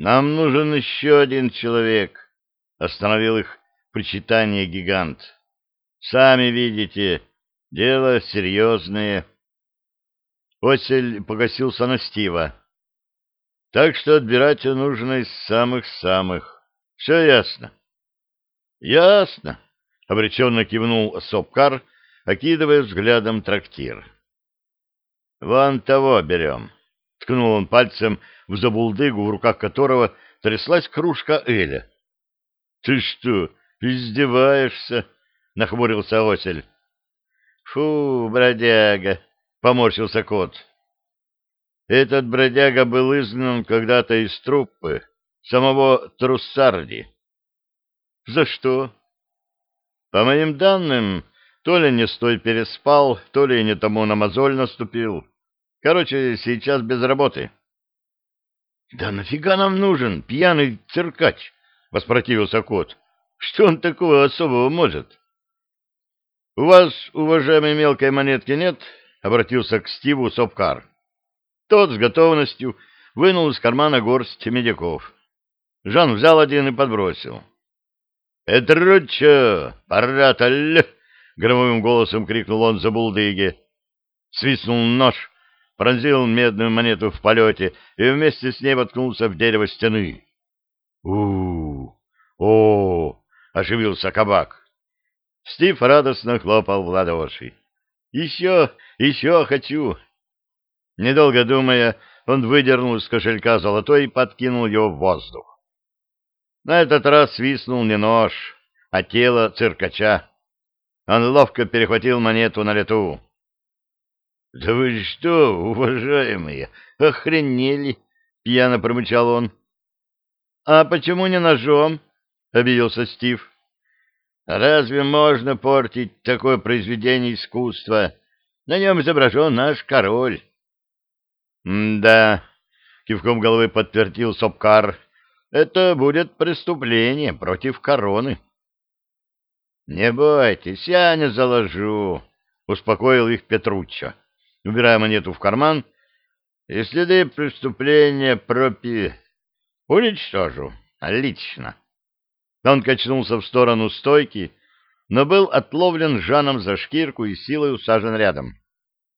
Нам нужен еще один человек, — остановил их причитание гигант. Сами видите, дело серьезное. Осель погасился на Стива. Так что отбирать нужно из самых-самых. Все ясно? — Ясно, — обреченно кивнул Сопкар, окидывая взглядом трактир. — Вон того берем, — ткнул он пальцем в забулдыгу, в руках которого тряслась кружка Эля. — Ты что, издеваешься? — нахмурился Осель. — Фу, бродяга! — поморщился кот. Этот бродяга был изгнан когда-то из труппы самого Труссарди. — За что? — По моим данным, то ли не стой переспал, то ли не тому на мозоль наступил. Короче, сейчас без работы. — Да нафига нам нужен пьяный циркач? — воспротивился кот. — Что он такого особого может? — У вас, уважаемой мелкой монетки, нет? — обратился к Стиву Сопкар. Тот с готовностью вынул из кармана горсть медиков. Жан взял один и подбросил. — Петруччо, параталь! — громовым голосом крикнул он за булдыги. Свистнул нож, пронзил медную монету в полете и вместе с ней воткнулся в дерево стены. у о оживился кабак. Стив радостно хлопал в ладоши. «Еще, еще хочу!» Недолго думая, он выдернул из кошелька золотой и подкинул его в воздух. На этот раз свистнул не нож, а тело циркача. Он ловко перехватил монету на лету. — Да вы что, уважаемые, охренели! — пьяно промычал он. — А почему не ножом? — обиделся Стив. — Разве можно портить такое произведение искусства? На нем изображен наш король. — Да, — кивком головы подтвердил Сопкар, — это будет преступление против короны. — Не бойтесь, я не заложу, — успокоил их Петруччо убирая монету в карман, и следы преступления пропи... уничтожу. Лично. Он качнулся в сторону стойки, но был отловлен Жаном за шкирку и силой усажен рядом.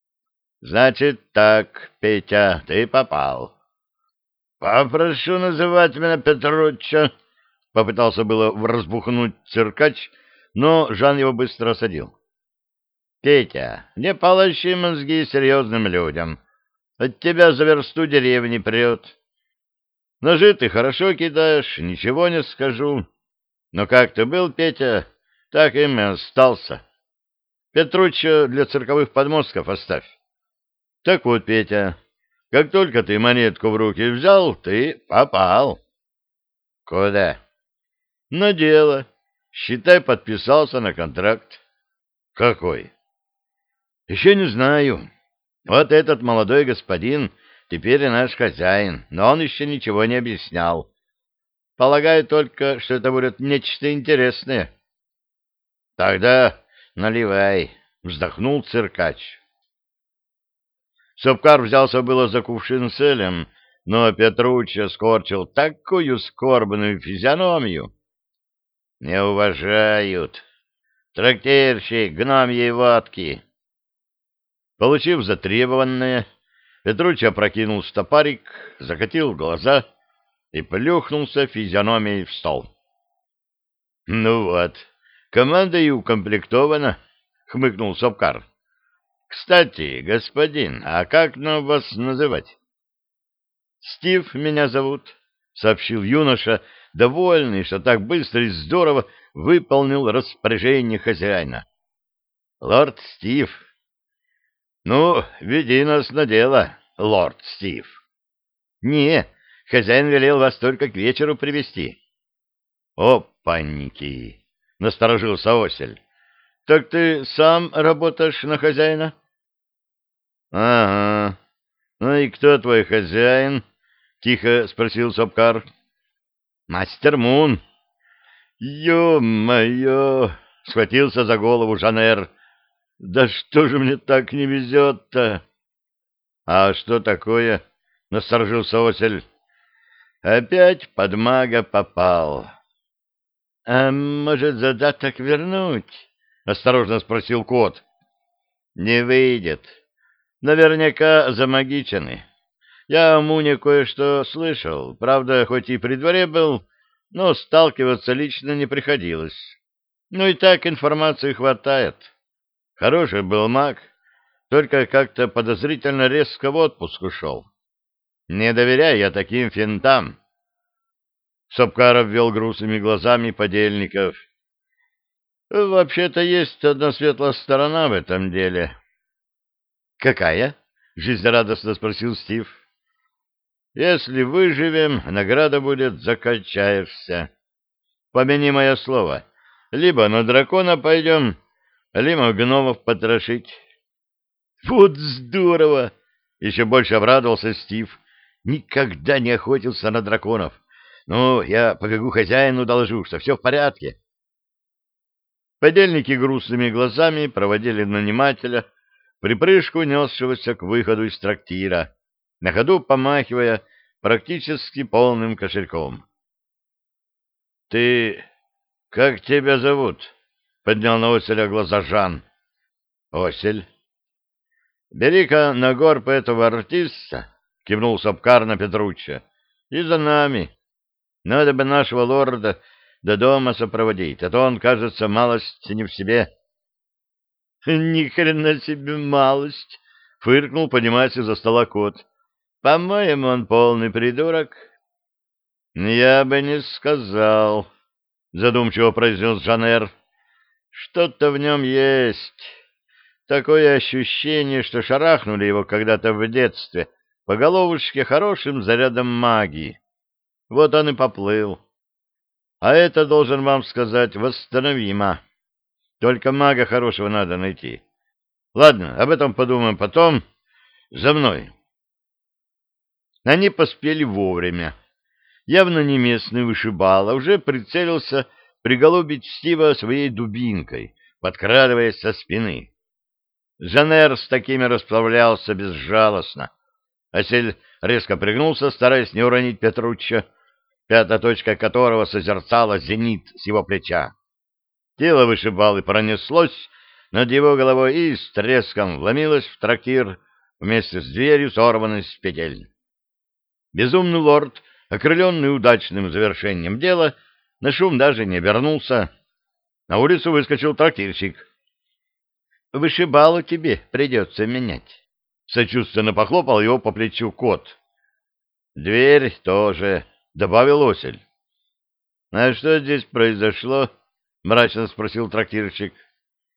— Значит так, Петя, ты попал. — Попрошу называть меня Петруччо, — попытался было разбухнуть циркач, но Жан его быстро осадил. Петя, не полощи мозги серьезным людям. От тебя за версту деревни прет. Ножи ты хорошо кидаешь, ничего не скажу. Но как ты был, Петя, так им и остался. Петруччо для цирковых подмостков оставь. Так вот, Петя, как только ты монетку в руки взял, ты попал. Куда? На дело. Считай, подписался на контракт. Какой? Еще не знаю. Вот этот молодой господин теперь и наш хозяин, но он еще ничего не объяснял. Полагаю только, что это будет нечто интересное. Тогда наливай, вздохнул циркач. Сапкар взялся было за кувшин с элем, но Петруччо скорчил такую скорбную физиономию. Не уважают. Трактирщик, гномьей водки. Получив затребованное, Петруч опрокинул стопарик, закатил глаза и плюхнулся физиономией в стол. — Ну вот, команда и укомплектована, — хмыкнул Сапкар. — Кстати, господин, а как нам вас называть? — Стив меня зовут, — сообщил юноша, довольный, что так быстро и здорово выполнил распоряжение хозяина. — Лорд Стив, — Ну, веди нас на дело, лорд Стив. — Не, хозяин велел вас только к вечеру привести. Опаньки! — насторожился Осель. — Так ты сам работаешь на хозяина? — Ага. Ну и кто твой хозяин? — тихо спросил Сапкар. — Мастер Мун. — Ё-моё! — схватился за голову Жанер. Да что же мне так не везет-то? — А что такое? — насторожился Осель. опять под мага попал. — А может, задаток вернуть? — осторожно спросил кот. — Не выйдет. Наверняка замагичены. Я о Муне кое-что слышал. Правда, хоть и при дворе был, но сталкиваться лично не приходилось. Ну и так информации хватает. Хороший был маг, только как-то подозрительно резко в отпуск ушел. Не доверяю я таким финтам. Сапкаров ввел грустными глазами подельников. Вообще-то есть одна светлая сторона в этом деле. Какая? Жизнерадостно спросил Стив. Если выживем, награда будет закачаешься. Помяни мое слово. Либо на дракона пойдем, либо гномов потрошить. Вот здорово! Еще больше обрадовался Стив. Никогда не охотился на драконов. Ну, я побегу хозяину доложу, что все в порядке. Подельники грустными глазами проводили нанимателя, припрыжку несшегося к выходу из трактира, на ходу помахивая практически полным кошельком. — Ты... как тебя зовут? — поднял на Оселя глаза Жан. — Осель. — Бери-ка на горб этого артиста, — кивнул Сапкар на Петручча, — и за нами. Надо бы нашего лорда до дома сопроводить, а то он, кажется, малость не в себе. — Ни хрена себе малость! — фыркнул, поднимаясь из-за стола кот. — По-моему, он полный придурок. — Я бы не сказал, — задумчиво произнес Жанер. — Что-то в нем есть. Такое ощущение, что шарахнули его когда-то в детстве по головушке хорошим зарядом магии. Вот он и поплыл. А это, должен вам сказать, восстановимо. Только мага хорошего надо найти. Ладно, об этом подумаем потом. За мной. Они поспели вовремя. Явно не местный вышибала уже прицелился приголубить Стива своей дубинкой, подкрадываясь со спины. Жанер с такими расплавлялся безжалостно. Асель резко пригнулся, стараясь не уронить Петручча, пятая точка которого созерцала зенит с его плеча. Тело вышибалы пронеслось над его головой и с треском вломилось в трактир вместе с дверью, сорванной с петель. Безумный лорд, окрыленный удачным завершением дела, на шум даже не обернулся. На улицу выскочил трактирщик. — Вышибалу тебе придется менять. Сочувственно похлопал его по плечу кот. — Дверь тоже — добавил Осель. — А что здесь произошло? — мрачно спросил трактирщик.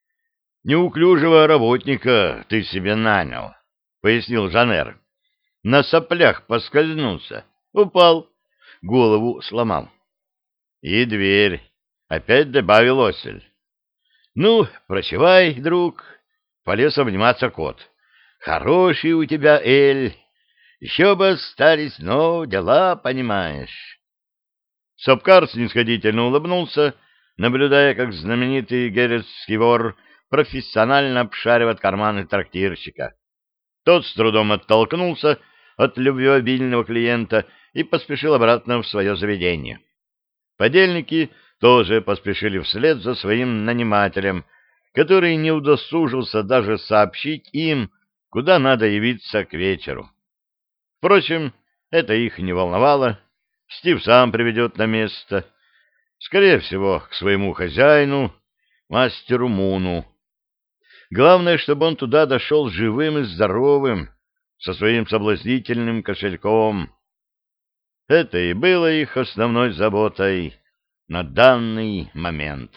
— Неуклюжего работника ты себе нанял, — пояснил Жанер. — На соплях поскользнулся, упал, голову сломал. — И дверь, — опять добавил Осель. — Ну, прощавай, друг, — полез обниматься кот. — Хороший у тебя эль, еще бы остались, но дела, понимаешь. Сапкар снисходительно улыбнулся, наблюдая, как знаменитый герецкий вор профессионально обшаривает карманы трактирщика. Тот с трудом оттолкнулся от любвеобильного клиента и поспешил обратно в свое заведение. Подельники тоже поспешили вслед за своим нанимателем, который не удосужился даже сообщить им, куда надо явиться к вечеру. Впрочем, это их не волновало. Стив сам приведет на место. Скорее всего, к своему хозяину, мастеру Муну. Главное, чтобы он туда дошел живым и здоровым, со своим соблазнительным кошельком. Это и было их основной заботой на данный момент.